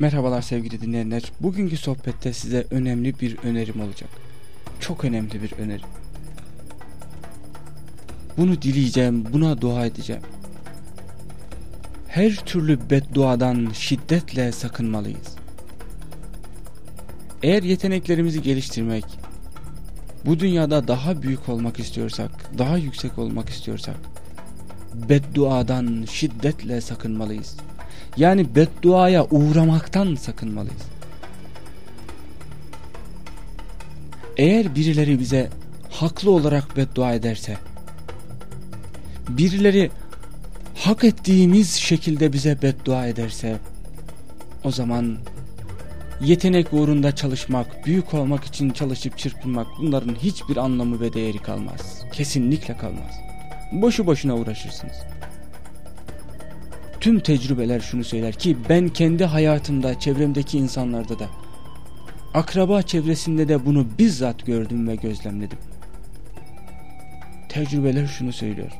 Merhabalar sevgili dinleyenler. Bugünkü sohbette size önemli bir önerim olacak. Çok önemli bir öneri. Bunu dileyeceğim, buna dua edeceğim. Her türlü bedduadan şiddetle sakınmalıyız. Eğer yeteneklerimizi geliştirmek, bu dünyada daha büyük olmak istiyorsak, daha yüksek olmak istiyorsak, bedduadan şiddetle sakınmalıyız. Yani bedduaya uğramaktan sakınmalıyız. Eğer birileri bize haklı olarak beddua ederse, birileri hak ettiğimiz şekilde bize beddua ederse, o zaman yetenek uğrunda çalışmak, büyük olmak için çalışıp çırpınmak bunların hiçbir anlamı ve değeri kalmaz. Kesinlikle kalmaz. Boşu boşuna uğraşırsınız. Tüm tecrübeler şunu söyler ki ben kendi hayatımda, çevremdeki insanlarda da, akraba çevresinde de bunu bizzat gördüm ve gözlemledim. Tecrübeler şunu söylüyor.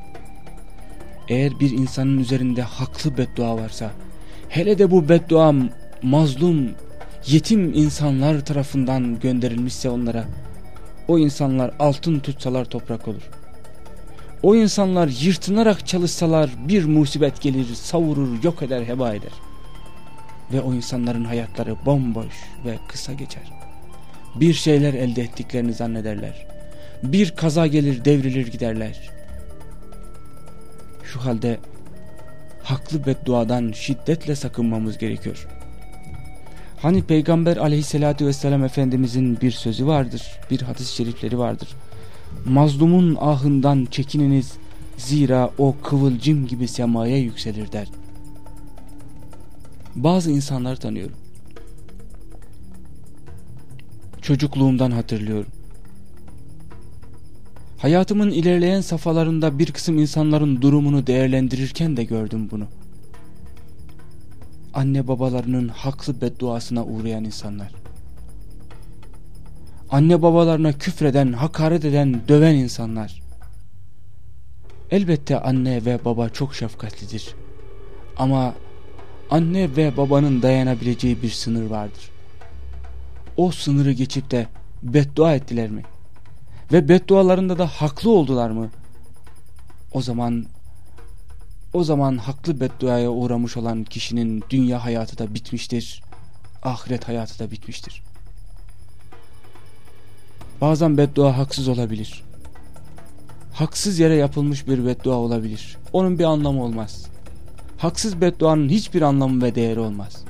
Eğer bir insanın üzerinde haklı beddua varsa, hele de bu beddua mazlum, yetim insanlar tarafından gönderilmişse onlara, o insanlar altın tutsalar toprak olur. O insanlar yırtınarak çalışsalar bir musibet gelir, savurur, yok eder, heba eder. Ve o insanların hayatları bomboş ve kısa geçer. Bir şeyler elde ettiklerini zannederler. Bir kaza gelir, devrilir giderler. Şu halde haklı bedduadan şiddetle sakınmamız gerekiyor. Hani Peygamber aleyhissalatü vesselam Efendimizin bir sözü vardır, bir hadis-i şerifleri vardır. Mazlumun ahından çekininiz zira o kıvılcım gibi semaya yükselir der. Bazı insanları tanıyorum. Çocukluğumdan hatırlıyorum. Hayatımın ilerleyen safhalarında bir kısım insanların durumunu değerlendirirken de gördüm bunu. Anne babalarının haklı bedduasına uğrayan insanlar anne babalarına küfreden, hakaret eden, döven insanlar. Elbette anne ve baba çok şefkatlidir. Ama anne ve babanın dayanabileceği bir sınır vardır. O sınırı geçip de beddua ettiler mi? Ve beddualarında da haklı oldular mı? O zaman o zaman haklı bedduaya uğramış olan kişinin dünya hayatı da bitmiştir. Ahiret hayatı da bitmiştir. Bazen beddua haksız olabilir. Haksız yere yapılmış bir beddua olabilir. Onun bir anlamı olmaz. Haksız bedduanın hiçbir anlamı ve değeri olmaz.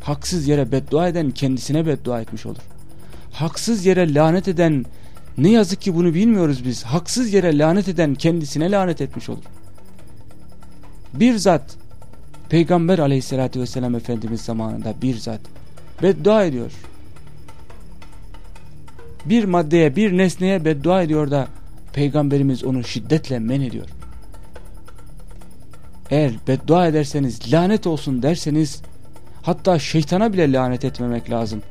Haksız yere beddua eden kendisine beddua etmiş olur. Haksız yere lanet eden ne yazık ki bunu bilmiyoruz biz. Haksız yere lanet eden kendisine lanet etmiş olur. Bir zat Peygamber aleyhissalatü vesselam Efendimiz zamanında bir zat beddua ediyor bir maddeye bir nesneye beddua ediyor da peygamberimiz onu şiddetle men ediyor. Eğer beddua ederseniz lanet olsun derseniz hatta şeytana bile lanet etmemek lazım.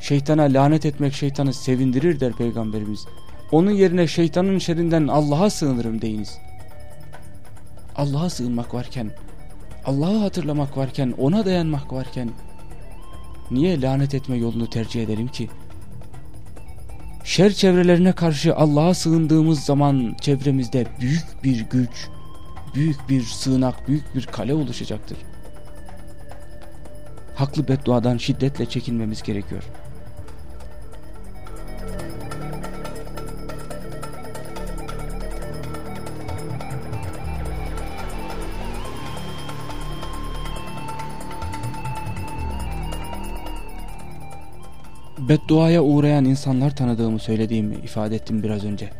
Şeytana lanet etmek şeytanı sevindirir der peygamberimiz. Onun yerine şeytanın şerrinden Allah'a sığınırım deyiniz. Allah'a sığınmak varken, Allah'ı hatırlamak varken, ona dayanmak varken niye lanet etme yolunu tercih edelim ki? Şer çevrelerine karşı Allah'a sığındığımız zaman çevremizde büyük bir güç, büyük bir sığınak, büyük bir kale oluşacaktır. Haklı bedduadan şiddetle çekinmemiz gerekiyor. Bedduaya uğrayan insanlar tanıdığımı söylediğimi ifade ettim biraz önce.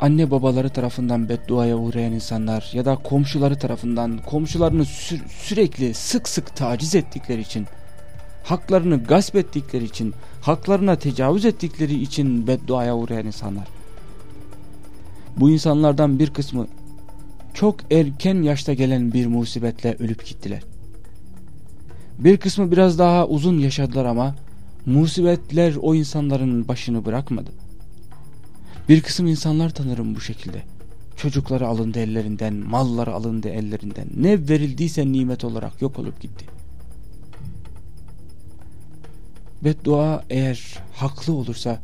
Anne babaları tarafından bedduaya uğrayan insanlar ya da komşuları tarafından komşularını sü sürekli sık sık taciz ettikleri için, haklarını gasp ettikleri için, haklarına tecavüz ettikleri için bedduaya uğrayan insanlar. Bu insanlardan bir kısmı çok erken yaşta gelen bir musibetle ölüp gittiler. Bir kısmı biraz daha uzun yaşadılar ama musibetler o insanların başını bırakmadı. Bir kısım insanlar tanırım bu şekilde. Çocukları alındı ellerinden, malları alındı ellerinden. Ne verildiyse nimet olarak yok olup gitti. Beddua eğer haklı olursa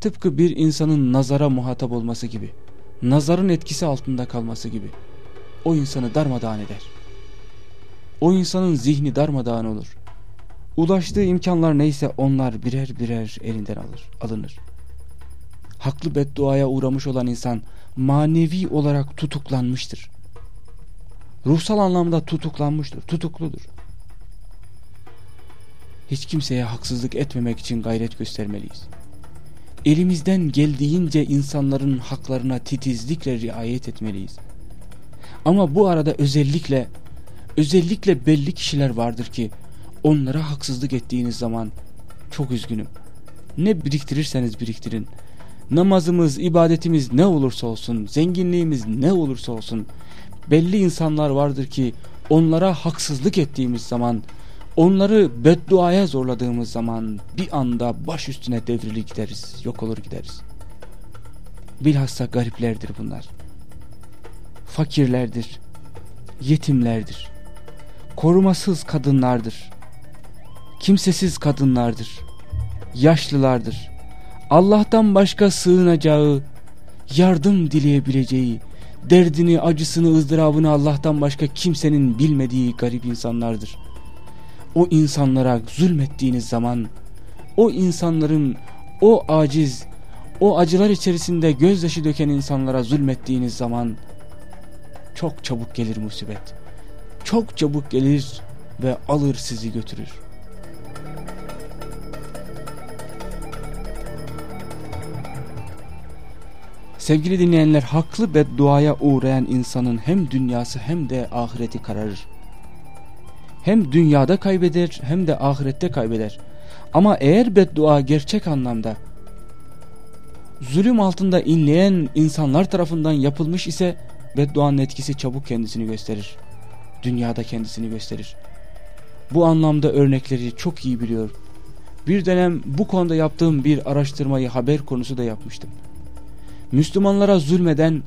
tıpkı bir insanın nazara muhatap olması gibi, nazarın etkisi altında kalması gibi o insanı darmadağın eder. O insanın zihni darmadağın olur. Ulaştığı imkanlar neyse onlar birer birer elinden alır, alınır. Haklı bedduaya uğramış olan insan manevi olarak tutuklanmıştır. Ruhsal anlamda tutuklanmıştır, tutukludur. Hiç kimseye haksızlık etmemek için gayret göstermeliyiz. Elimizden geldiğince insanların haklarına titizlikle riayet etmeliyiz. Ama bu arada özellikle özellikle belli kişiler vardır ki onlara haksızlık ettiğiniz zaman çok üzgünüm. Ne biriktirirseniz biriktirin. Namazımız, ibadetimiz ne olursa olsun, zenginliğimiz ne olursa olsun belli insanlar vardır ki onlara haksızlık ettiğimiz zaman onları bedduaya zorladığımız zaman bir anda baş üstüne devrili gideriz, yok olur gideriz. Bilhassa gariplerdir bunlar. Fakirlerdir, yetimlerdir, korumasız kadınlardır, kimsesiz kadınlardır, yaşlılardır. Allah'tan başka sığınacağı, yardım dileyebileceği, derdini, acısını, ızdırabını Allah'tan başka kimsenin bilmediği garip insanlardır. O insanlara zulmettiğiniz zaman, o insanların, o aciz, o acılar içerisinde gözyaşı döken insanlara zulmettiğiniz zaman, çok çabuk gelir musibet. Çok çabuk gelir ve alır sizi götürür. Sevgili dinleyenler haklı bedduaya uğrayan insanın hem dünyası hem de ahireti kararır. Hem dünyada kaybeder hem de ahirette kaybeder. Ama eğer beddua gerçek anlamda zulüm altında inleyen insanlar tarafından yapılmış ise bedduanın etkisi çabuk kendisini gösterir. Dünyada kendisini gösterir. Bu anlamda örnekleri çok iyi biliyor. Bir dönem bu konuda yaptığım bir araştırmayı haber konusu da yapmıştım. Müslümanlara zulmeden,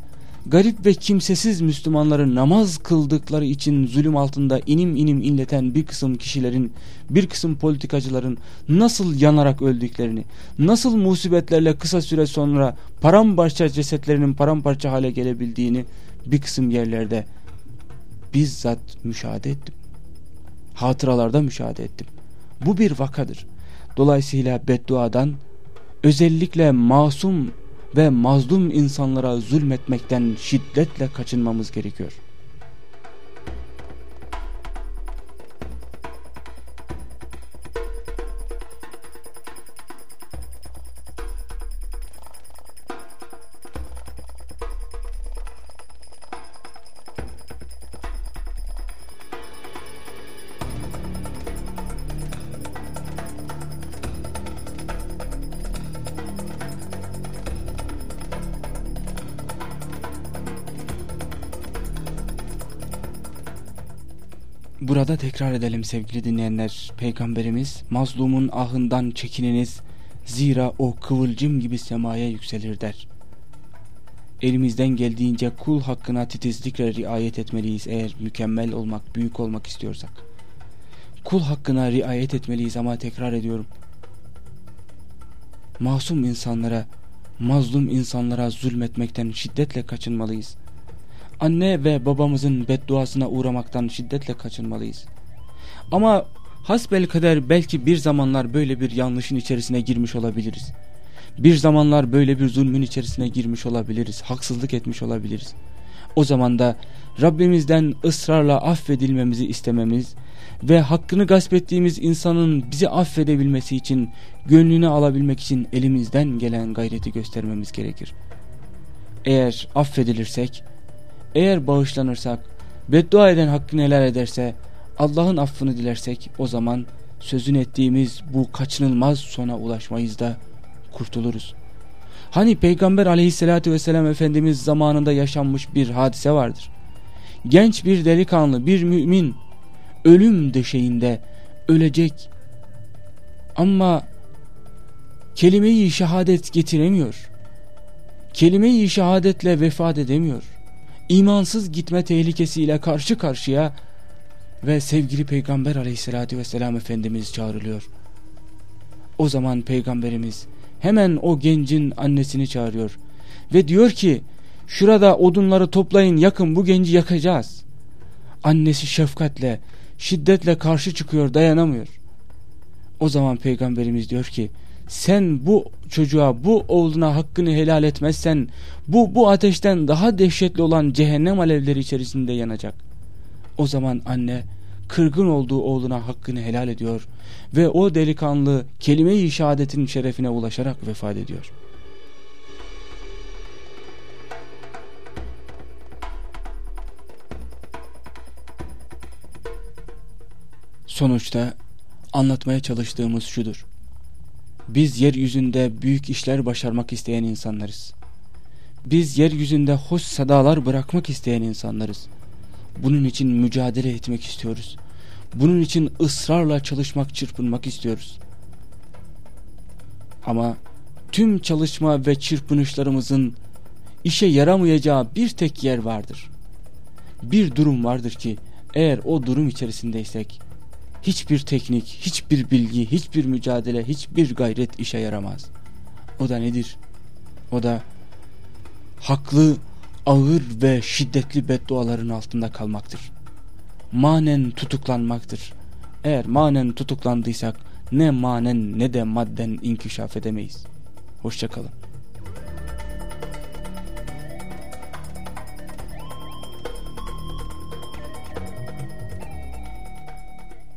garip ve kimsesiz Müslümanları namaz kıldıkları için zulüm altında inim inim inleten bir kısım kişilerin, bir kısım politikacıların nasıl yanarak öldüklerini, nasıl musibetlerle kısa süre sonra paramparça cesetlerinin paramparça hale gelebildiğini bir kısım yerlerde bizzat müşahede ettim. Hatıralarda müşahede ettim. Bu bir vakadır. Dolayısıyla bedduadan özellikle masum ve mazlum insanlara zulmetmekten şiddetle kaçınmamız gerekiyor. Burada tekrar edelim sevgili dinleyenler. Peygamberimiz mazlumun ahından çekininiz zira o kıvılcım gibi semaya yükselir der. Elimizden geldiğince kul hakkına titizlikle riayet etmeliyiz eğer mükemmel olmak, büyük olmak istiyorsak. Kul hakkına riayet etmeliyiz ama tekrar ediyorum. Masum insanlara, mazlum insanlara zulmetmekten şiddetle kaçınmalıyız anne ve babamızın bedduasına uğramaktan şiddetle kaçınmalıyız. Ama hasbel kader belki bir zamanlar böyle bir yanlışın içerisine girmiş olabiliriz. Bir zamanlar böyle bir zulmün içerisine girmiş olabiliriz. Haksızlık etmiş olabiliriz. O zaman da Rabbimizden ısrarla affedilmemizi istememiz ve hakkını gasp ettiğimiz insanın bizi affedebilmesi için, gönlünü alabilmek için elimizden gelen gayreti göstermemiz gerekir. Eğer affedilirsek eğer bağışlanırsak, beddua eden hakkını helal ederse, Allah'ın affını dilersek o zaman sözün ettiğimiz bu kaçınılmaz sona ulaşmayız da kurtuluruz. Hani Peygamber aleyhissalatü vesselam Efendimiz zamanında yaşanmış bir hadise vardır. Genç bir delikanlı, bir mümin ölüm döşeğinde ölecek ama kelime-i şehadet getiremiyor. Kelime-i şehadetle vefat edemiyor imansız gitme tehlikesiyle karşı karşıya ve sevgili Peygamber aleyhissalatü vesselam Efendimiz çağrılıyor. O zaman Peygamberimiz hemen o gencin annesini çağırıyor ve diyor ki şurada odunları toplayın yakın bu genci yakacağız. Annesi şefkatle şiddetle karşı çıkıyor dayanamıyor. O zaman Peygamberimiz diyor ki sen bu çocuğa bu oğluna hakkını helal etmezsen bu bu ateşten daha dehşetli olan cehennem alevleri içerisinde yanacak. O zaman anne kırgın olduğu oğluna hakkını helal ediyor ve o delikanlı kelime-i şehadetin şerefine ulaşarak vefat ediyor. Sonuçta anlatmaya çalıştığımız şudur. Biz yeryüzünde büyük işler başarmak isteyen insanlarız. Biz yeryüzünde hoş sadalar bırakmak isteyen insanlarız. Bunun için mücadele etmek istiyoruz. Bunun için ısrarla çalışmak, çırpınmak istiyoruz. Ama tüm çalışma ve çırpınışlarımızın işe yaramayacağı bir tek yer vardır. Bir durum vardır ki eğer o durum içerisindeysek hiçbir teknik, hiçbir bilgi, hiçbir mücadele, hiçbir gayret işe yaramaz. O da nedir? O da haklı, ağır ve şiddetli bedduaların altında kalmaktır. Manen tutuklanmaktır. Eğer manen tutuklandıysak ne manen ne de madden inkişaf edemeyiz. Hoşçakalın.